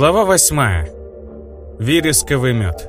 Глава восьмая. Вересковый мед.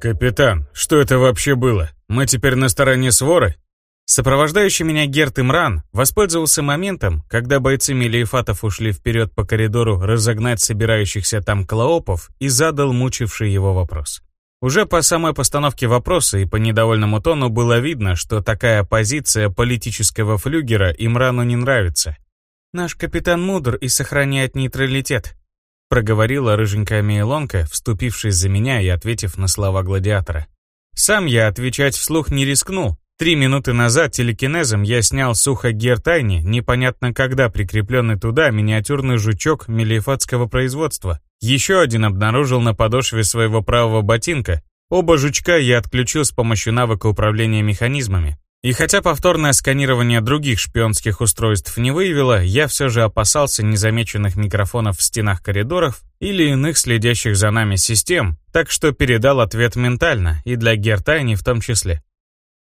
«Капитан, что это вообще было? Мы теперь на стороне своры?» Сопровождающий меня Герт Имран воспользовался моментом, когда бойцы Мелиефатов ушли вперед по коридору разогнать собирающихся там клоопов и задал мучивший его вопрос. Уже по самой постановке вопроса и по недовольному тону было видно, что такая позиция политического флюгера Имрану не нравится. «Наш капитан мудр и сохраняет нейтралитет», проговорила рыженькая Мейлонка, вступившись за меня и ответив на слова гладиатора. Сам я отвечать вслух не рискнул. Три минуты назад телекинезом я снял сухо Гертайни, непонятно когда прикрепленный туда миниатюрный жучок мелиефатского производства. Еще один обнаружил на подошве своего правого ботинка. Оба жучка я отключил с помощью навыка управления механизмами. И хотя повторное сканирование других шпионских устройств не выявило, я все же опасался незамеченных микрофонов в стенах коридоров или иных следящих за нами систем, так что передал ответ ментально, и для Гертайни в том числе.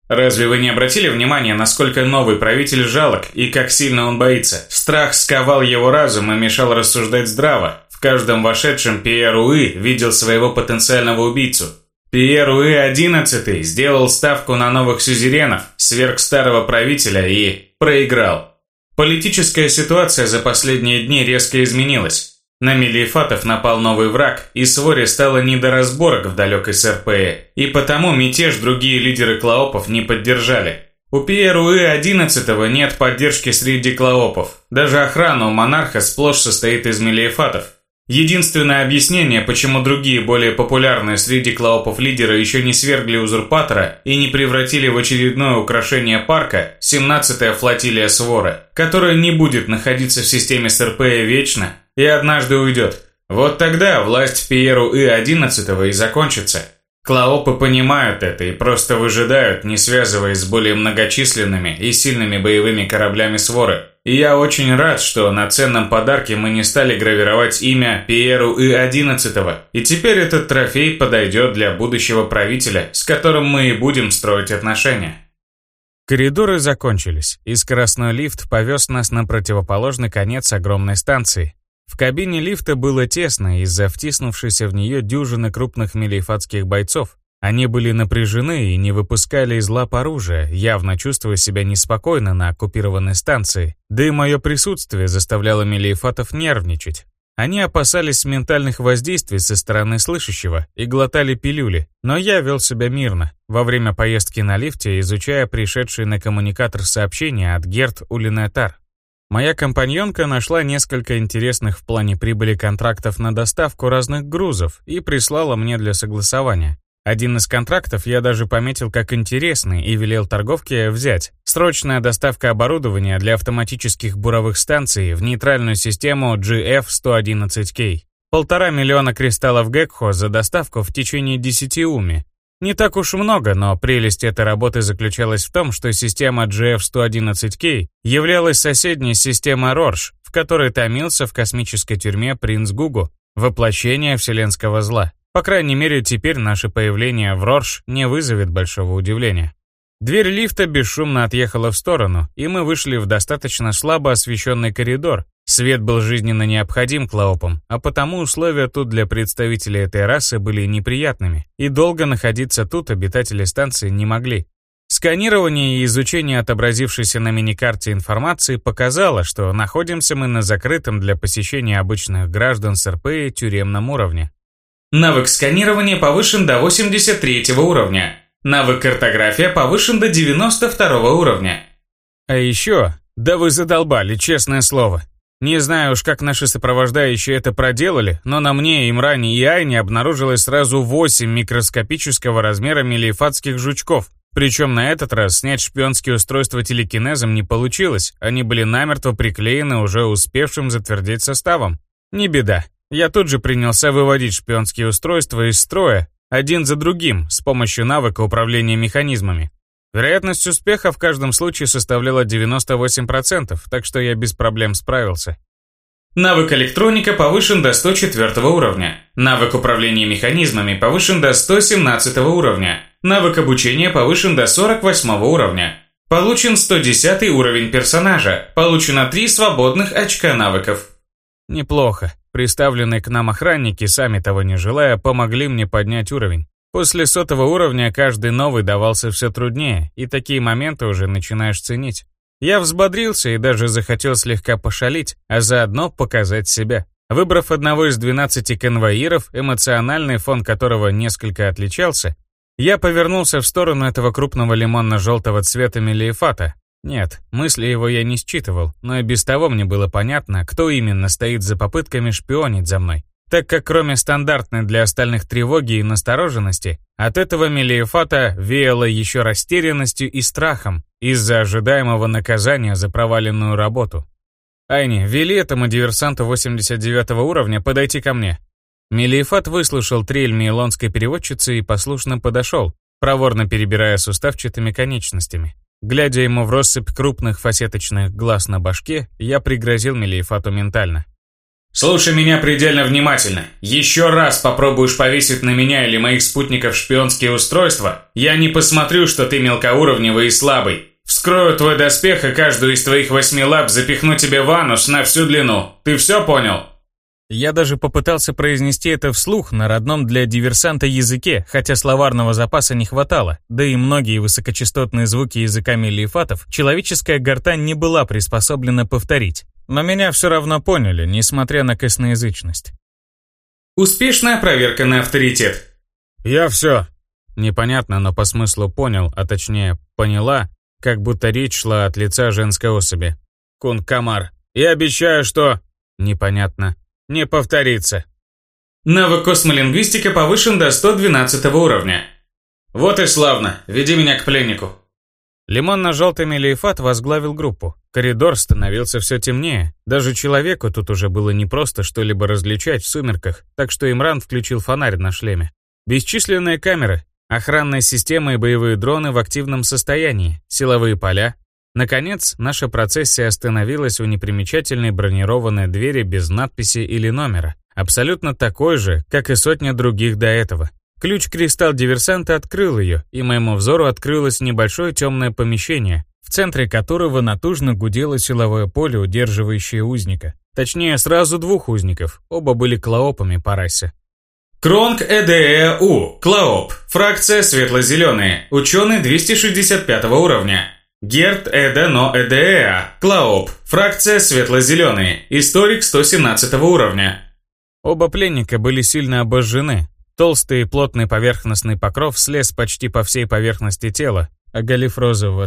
Разве вы не обратили внимания, насколько новый правитель жалок и как сильно он боится? Страх сковал его разум и мешал рассуждать здраво. В каждом вошедшем Пьер Уи видел своего потенциального убийцу. Пьер Уи-11 сделал ставку на новых сюзеренов, сверх старого правителя и проиграл. Политическая ситуация за последние дни резко изменилась. На Мелиефатов напал новый враг, и Своре стало не до разборок в далекой СРПЭ, и потому мятеж другие лидеры клоопов не поддержали. У Пьер Уи-11 нет поддержки среди клоопов. Даже охрана у монарха сплошь состоит из Мелиефатов. Единственное объяснение, почему другие более популярные среди клоопов лидеры еще не свергли узурпатора и не превратили в очередное украшение парка 17-я флотилия Свора, которая не будет находиться в системе СРП вечно и однажды уйдет. Вот тогда власть Пьеру И-11 и закончится. Клоопы понимают это и просто выжидают, не связываясь с более многочисленными и сильными боевыми кораблями Своры. И я очень рад, что на ценном подарке мы не стали гравировать имя Пьеру И-11, и теперь этот трофей подойдет для будущего правителя, с которым мы и будем строить отношения. Коридоры закончились, и скоростной лифт повез нас на противоположный конец огромной станции, в кабине лифта было тесно из-за втиснувшейся в нее дюжины крупных мелиефатских бойцов. Они были напряжены и не выпускали из лап оружия, явно чувствуя себя неспокойно на оккупированной станции. Да и мое присутствие заставляло мелиефатов нервничать. Они опасались ментальных воздействий со стороны слышащего и глотали пилюли, но я вел себя мирно, во время поездки на лифте изучая пришедшие на коммуникатор сообщения от Герт Улинетар. Моя компаньонка нашла несколько интересных в плане прибыли контрактов на доставку разных грузов и прислала мне для согласования. Один из контрактов я даже пометил как интересный и велел торговке взять. Срочная доставка оборудования для автоматических буровых станций в нейтральную систему GF-111K. Полтора миллиона кристаллов Гекхо за доставку в течение 10 уми. Не так уж много, но прелесть этой работы заключалась в том, что система GF-111K являлась соседней системой Рорш, в которой томился в космической тюрьме принц Гугу, воплощение вселенского зла. По крайней мере, теперь наше появление в Рорш не вызовет большого удивления. Дверь лифта бесшумно отъехала в сторону, и мы вышли в достаточно слабо освещенный коридор, Свет был жизненно необходим клаопам, а потому условия тут для представителей этой расы были неприятными, и долго находиться тут обитатели станции не могли. Сканирование и изучение отобразившейся на миникарте информации показало, что находимся мы на закрытом для посещения обычных граждан СРП тюремном уровне. Навык сканирования повышен до 83 уровня. Навык картография повышен до 92 уровня. А еще, да вы задолбали, честное слово. Не знаю уж, как наши сопровождающие это проделали, но на мне, Имране и Айне обнаружилось сразу 8 микроскопического размера мелиефатских жучков. Причем на этот раз снять шпионские устройства телекинезом не получилось, они были намертво приклеены уже успевшим затвердеть составом. Не беда. Я тут же принялся выводить шпионские устройства из строя, один за другим, с помощью навыка управления механизмами. Вероятность успеха в каждом случае составляла 98%, так что я без проблем справился. Навык электроника повышен до 104 уровня. Навык управления механизмами повышен до 117 уровня. Навык обучения повышен до 48 уровня. Получен 110 уровень персонажа. Получено 3 свободных очка навыков. Неплохо. Приставленные к нам охранники, сами того не желая, помогли мне поднять уровень. После сотого уровня каждый новый давался все труднее, и такие моменты уже начинаешь ценить. Я взбодрился и даже захотел слегка пошалить, а заодно показать себя. Выбрав одного из 12 конвоиров, эмоциональный фон которого несколько отличался, я повернулся в сторону этого крупного лимонно-желтого цвета мелиефата. Нет, мысли его я не считывал, но и без того мне было понятно, кто именно стоит за попытками шпионить за мной так как кроме стандартной для остальных тревоги и настороженности, от этого Мелиефата веяло еще растерянностью и страхом из-за ожидаемого наказания за проваленную работу. «Айни, вели этому диверсанту 89 уровня подойти ко мне». Мелиефат выслушал трель мейлонской переводчицы и послушно подошел, проворно перебирая суставчатыми конечностями. Глядя ему в россыпь крупных фасеточных глаз на башке, я пригрозил Мелиефату ментально. Слушай меня предельно внимательно. Еще раз попробуешь повесить на меня или моих спутников шпионские устройства, я не посмотрю, что ты мелкоуровневый и слабый. Вскрою твой доспех и каждую из твоих восьми лап запихну тебе в анус на всю длину. Ты все понял? Я даже попытался произнести это вслух на родном для диверсанта языке, хотя словарного запаса не хватало, да и многие высокочастотные звуки языками лифатов человеческая гортань не была приспособлена повторить. Но меня все равно поняли, несмотря на косноязычность. Успешная проверка на авторитет. Я все. Непонятно, но по смыслу понял, а точнее поняла, как будто речь шла от лица женской особи. Кун Камар. Я обещаю, что... Непонятно. Не повторится. Навык космолингвистика повышен до 112 уровня. Вот и славно. Веди меня к пленнику. Лимонно-желтый Мелиефат возглавил группу. Коридор становился все темнее. Даже человеку тут уже было непросто что-либо различать в сумерках, так что Имран включил фонарь на шлеме. Бесчисленные камеры, охранная система и боевые дроны в активном состоянии, силовые поля. Наконец, наша процессия остановилась у непримечательной бронированной двери без надписи или номера, абсолютно такой же, как и сотня других до этого. Ключ-кристалл диверсанта открыл ее, и моему взору открылось небольшое темное помещение, в центре которого натужно гудело силовое поле, удерживающее узника. Точнее, сразу двух узников, оба были клоопами по расе. Кронг ЭДЭУ, Клаоп, фракция светло-зеленые, ученый 265 уровня. Герт Эда Но Эдеа, Клаоп, фракция светло-зеленые, историк 117 уровня. Оба пленника были сильно обожжены, Толстый и плотный поверхностный покров слез почти по всей поверхности тела, оголив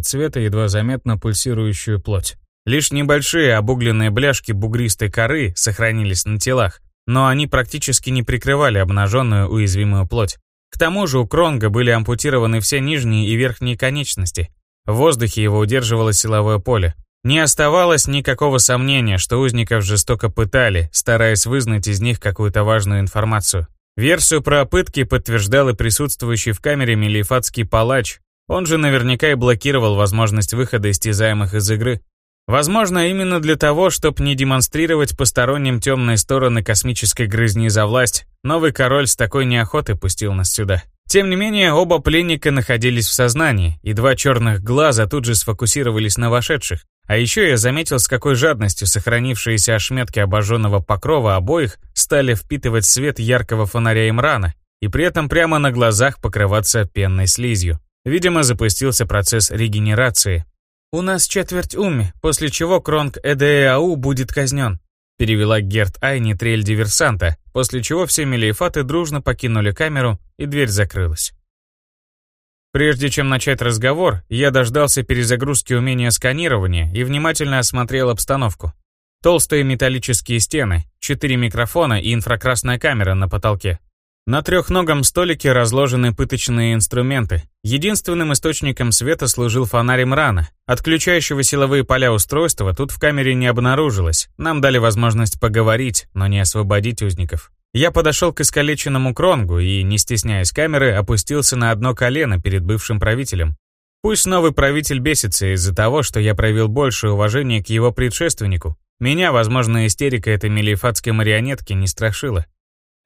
цвета едва заметно пульсирующую плоть. Лишь небольшие обугленные бляшки бугристой коры сохранились на телах, но они практически не прикрывали обнаженную уязвимую плоть. К тому же у Кронга были ампутированы все нижние и верхние конечности. В воздухе его удерживало силовое поле. Не оставалось никакого сомнения, что узников жестоко пытали, стараясь вызнать из них какую-то важную информацию. Версию про пытки подтверждал и присутствующий в камере мелифатский палач. Он же наверняка и блокировал возможность выхода истязаемых из игры. Возможно, именно для того, чтобы не демонстрировать посторонним темные стороны космической грызни за власть, новый король с такой неохотой пустил нас сюда. Тем не менее, оба пленника находились в сознании, и два черных глаза тут же сфокусировались на вошедших. А еще я заметил, с какой жадностью сохранившиеся ошметки обожженного покрова обоих стали впитывать свет яркого фонаря Имрана, и при этом прямо на глазах покрываться пенной слизью. Видимо, запустился процесс регенерации. «У нас четверть уми, после чего Кронг Эдеау будет казнен», перевела Герт Айни трель диверсанта, после чего все мелиефаты дружно покинули камеру, и дверь закрылась. Прежде чем начать разговор, я дождался перезагрузки умения сканирования и внимательно осмотрел обстановку. Толстые металлические стены, четыре микрофона и инфракрасная камера на потолке. На трехногом столике разложены пыточные инструменты. Единственным источником света служил фонарь Мрана. Отключающего силовые поля устройства тут в камере не обнаружилось. Нам дали возможность поговорить, но не освободить узников. Я подошел к искалеченному Кронгу и, не стесняясь камеры, опустился на одно колено перед бывшим правителем. Пусть новый правитель бесится из-за того, что я проявил большее уважение к его предшественнику. Меня, возможно, истерика этой мелифатской марионетки не страшила.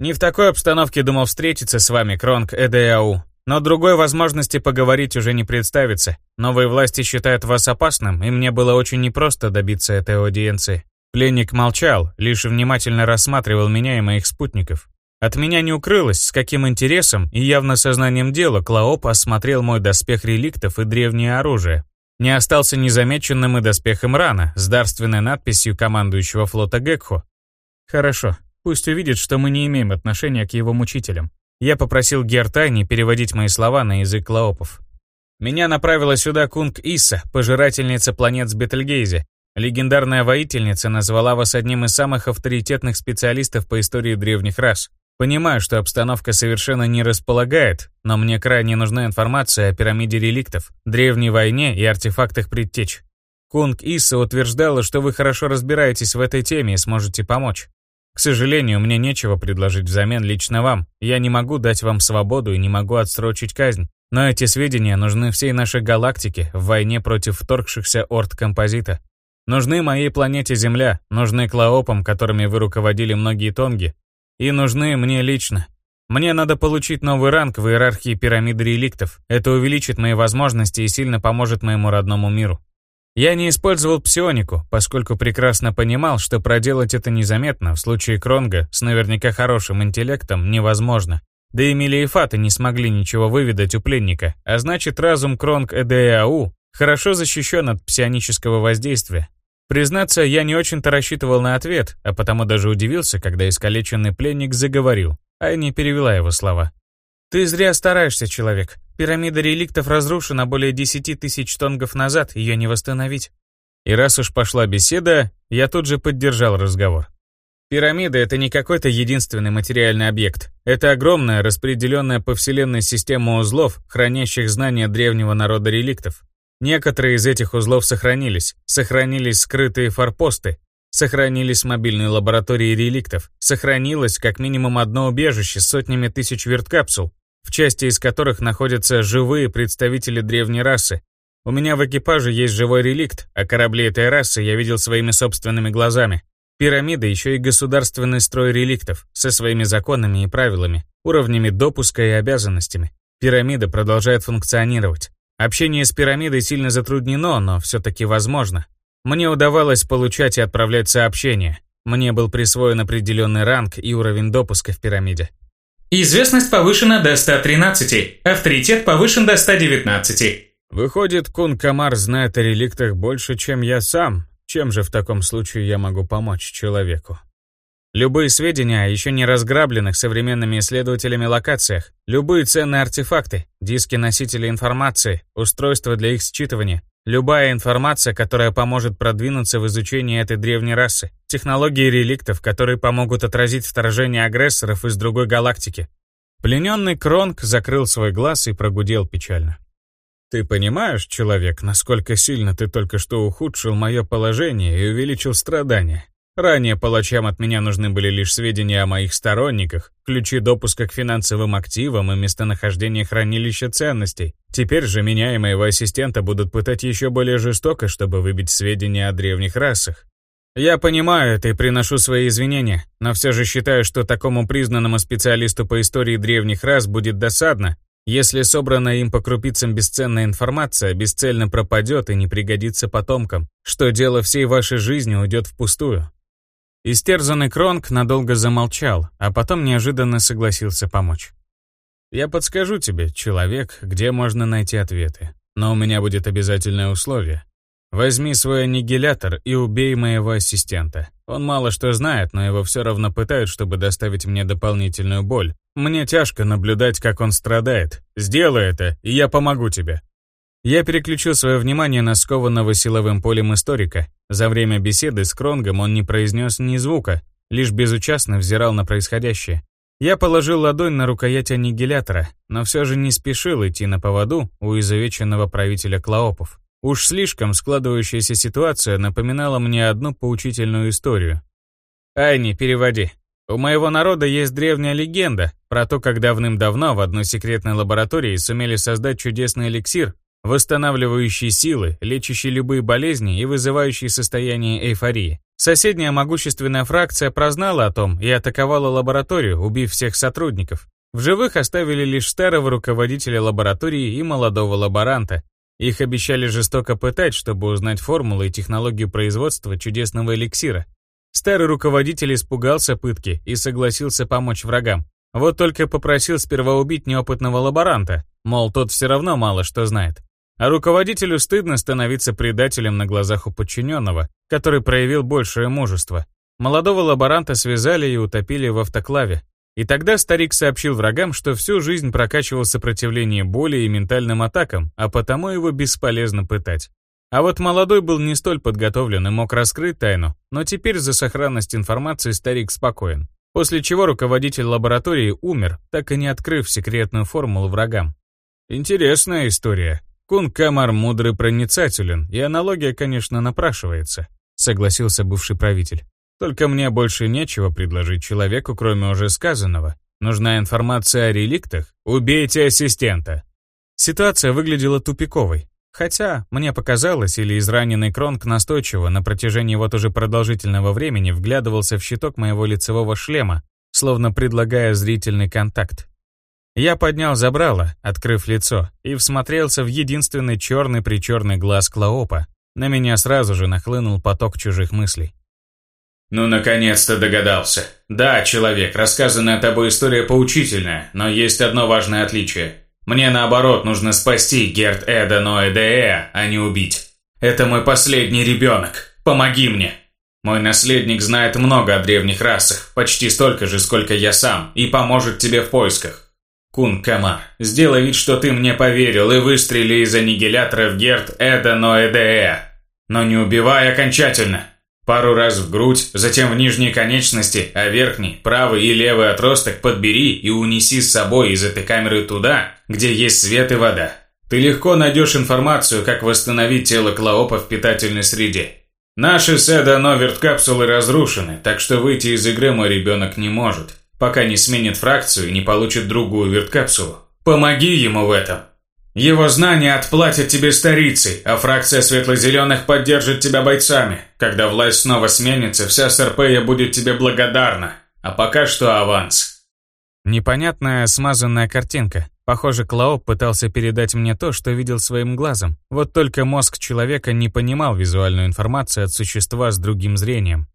Не в такой обстановке думал встретиться с вами, Кронг Эдеау. Но другой возможности поговорить уже не представится. Новые власти считают вас опасным, и мне было очень непросто добиться этой аудиенции. Пленник молчал, лишь внимательно рассматривал меня и моих спутников. От меня не укрылось, с каким интересом и явно сознанием дела Клаоп осмотрел мой доспех реликтов и древнее оружие. Не остался незамеченным и доспех Имрана с дарственной надписью командующего флота Гекхо. Хорошо, пусть увидит, что мы не имеем отношения к его мучителям. Я попросил Гертайни переводить мои слова на язык лаопов. Меня направила сюда Кунг Иса, пожирательница планет с Бетельгейзе. Легендарная воительница назвала вас одним из самых авторитетных специалистов по истории древних рас. Понимаю, что обстановка совершенно не располагает, но мне крайне нужна информация о пирамиде реликтов, древней войне и артефактах предтеч. Кунг Иса утверждала, что вы хорошо разбираетесь в этой теме и сможете помочь. К сожалению, мне нечего предложить взамен лично вам. Я не могу дать вам свободу и не могу отсрочить казнь. Но эти сведения нужны всей нашей галактике в войне против вторгшихся орд композита. Нужны моей планете Земля, нужны клаопам, которыми вы руководили многие тонги, и нужны мне лично. Мне надо получить новый ранг в иерархии пирамиды реликтов. Это увеличит мои возможности и сильно поможет моему родному миру. Я не использовал псионику, поскольку прекрасно понимал, что проделать это незаметно в случае Кронга с наверняка хорошим интеллектом невозможно. Да и Мелиефаты не смогли ничего выведать у пленника, а значит разум Кронг Эдеау хорошо защищен от псионического воздействия. Признаться, я не очень-то рассчитывал на ответ, а потому даже удивился, когда искалеченный пленник заговорил, а не перевела его слова. «Ты зря стараешься, человек. Пирамида реликтов разрушена более десяти тысяч тонгов назад, ее не восстановить». И раз уж пошла беседа, я тут же поддержал разговор. Пирамида — это не какой-то единственный материальный объект. Это огромная, распределенная по Вселенной система узлов, хранящих знания древнего народа реликтов. Некоторые из этих узлов сохранились. Сохранились скрытые форпосты, сохранились мобильные лаборатории реликтов, сохранилось как минимум одно убежище с сотнями тысяч верткапсул, в части из которых находятся живые представители древней расы. У меня в экипаже есть живой реликт, а корабли этой расы я видел своими собственными глазами. Пирамида еще и государственный строй реликтов, со своими законами и правилами, уровнями допуска и обязанностями. Пирамида продолжает функционировать. Общение с пирамидой сильно затруднено, но все-таки возможно. Мне удавалось получать и отправлять сообщения. Мне был присвоен определенный ранг и уровень допуска в пирамиде. Известность повышена до 113, авторитет повышен до 119. Выходит, Кун Камар знает о реликтах больше, чем я сам. Чем же в таком случае я могу помочь человеку? Любые сведения о еще не разграбленных современными исследователями локациях, любые ценные артефакты, диски носителя информации, устройства для их считывания, любая информация, которая поможет продвинуться в изучении этой древней расы, технологии реликтов, которые помогут отразить вторжение агрессоров из другой галактики. Плененный Кронг закрыл свой глаз и прогудел печально. «Ты понимаешь, человек, насколько сильно ты только что ухудшил мое положение и увеличил страдания? Ранее палачам от меня нужны были лишь сведения о моих сторонниках, ключи допуска к финансовым активам и местонахождение хранилища ценностей. Теперь же меня и моего ассистента будут пытать еще более жестоко, чтобы выбить сведения о древних расах. Я понимаю это и приношу свои извинения, но все же считаю, что такому признанному специалисту по истории древних рас будет досадно, если собранная им по крупицам бесценная информация бесцельно пропадет и не пригодится потомкам, что дело всей вашей жизни уйдет впустую. Истерзанный Кронг надолго замолчал, а потом неожиданно согласился помочь. «Я подскажу тебе, человек, где можно найти ответы. Но у меня будет обязательное условие. Возьми свой аннигилятор и убей моего ассистента. Он мало что знает, но его все равно пытают, чтобы доставить мне дополнительную боль. Мне тяжко наблюдать, как он страдает. Сделай это, и я помогу тебе». Я переключил свое внимание на скованного силовым полем историка. За время беседы с Кронгом он не произнес ни звука, лишь безучастно взирал на происходящее. Я положил ладонь на рукоять аннигилятора, но все же не спешил идти на поводу у изувеченного правителя Клаопов. Уж слишком складывающаяся ситуация напоминала мне одну поучительную историю. «Айни, переводи. У моего народа есть древняя легенда про то, как давным-давно в одной секретной лаборатории сумели создать чудесный эликсир, восстанавливающий силы, лечащий любые болезни и вызывающий состояние эйфории. Соседняя могущественная фракция прознала о том и атаковала лабораторию, убив всех сотрудников. В живых оставили лишь старого руководителя лаборатории и молодого лаборанта. Их обещали жестоко пытать, чтобы узнать формулы и технологию производства чудесного эликсира. Старый руководитель испугался пытки и согласился помочь врагам. Вот только попросил сперва убить неопытного лаборанта, мол, тот все равно мало что знает. А руководителю стыдно становиться предателем на глазах у подчиненного, который проявил большее мужество. Молодого лаборанта связали и утопили в автоклаве. И тогда старик сообщил врагам, что всю жизнь прокачивал сопротивление боли и ментальным атакам, а потому его бесполезно пытать. А вот молодой был не столь подготовлен и мог раскрыть тайну, но теперь за сохранность информации старик спокоен. После чего руководитель лаборатории умер, так и не открыв секретную формулу врагам. Интересная история. Кун Камар мудрый проницателен, и аналогия, конечно, напрашивается, согласился бывший правитель. Только мне больше нечего предложить человеку, кроме уже сказанного. Нужна информация о реликтах? Убейте ассистента. Ситуация выглядела тупиковой. Хотя, мне показалось, или израненный Кронг настойчиво на протяжении вот уже продолжительного времени вглядывался в щиток моего лицевого шлема, словно предлагая зрительный контакт. Я поднял забрало, открыв лицо, и всмотрелся в единственный черный-причерный глаз Клоопа. На меня сразу же нахлынул поток чужих мыслей. «Ну, наконец-то догадался. Да, человек, рассказанная тобой история поучительная, но есть одно важное отличие. Мне, наоборот, нужно спасти Герт Эда Ноэдеэ, а не убить. Это мой последний ребенок. Помоги мне!» Мой наследник знает много о древних расах, почти столько же, сколько я сам, и поможет тебе в поисках. Кун Камар, сделай вид, что ты мне поверил, и выстрели из аннигилятора в Герт Эда Ноэдеэ. Но не убивай окончательно. Пару раз в грудь, затем в нижние конечности, а верхний, правый и левый отросток подбери и унеси с собой из этой камеры туда, где есть свет и вода. Ты легко найдешь информацию, как восстановить тело Клоопа в питательной среде. Наши Седа Новерт капсулы разрушены, так что выйти из игры мой ребенок не может, пока не сменит фракцию и не получит другую верткапсулу. Помоги ему в этом. Его знания отплатят тебе старицей, а фракция светло-зеленых поддержит тебя бойцами. Когда власть снова сменится, вся СРП будет тебе благодарна. А пока что аванс. Непонятная смазанная картинка. Похоже, Клооп пытался передать мне то, что видел своим глазом. Вот только мозг человека не понимал визуальную информацию от существа с другим зрением.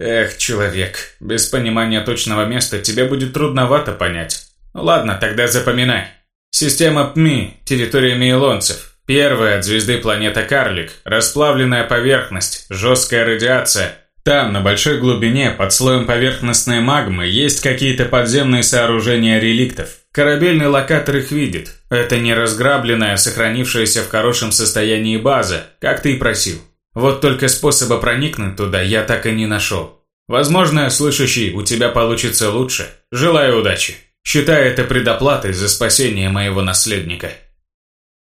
Эх, человек, без понимания точного места тебе будет трудновато понять. Ну ладно, тогда запоминай. Система ПМИ, территория мейлонцев. Первая от звезды планета Карлик. Расплавленная поверхность, жесткая радиация. Там, на большой глубине, под слоем поверхностной магмы, есть какие-то подземные сооружения реликтов. Корабельный локатор их видит. Это не разграбленная, сохранившаяся в хорошем состоянии база, как ты и просил. Вот только способа проникнуть туда я так и не нашел. Возможно, слышащий, у тебя получится лучше. Желаю удачи. Считай это предоплатой за спасение моего наследника.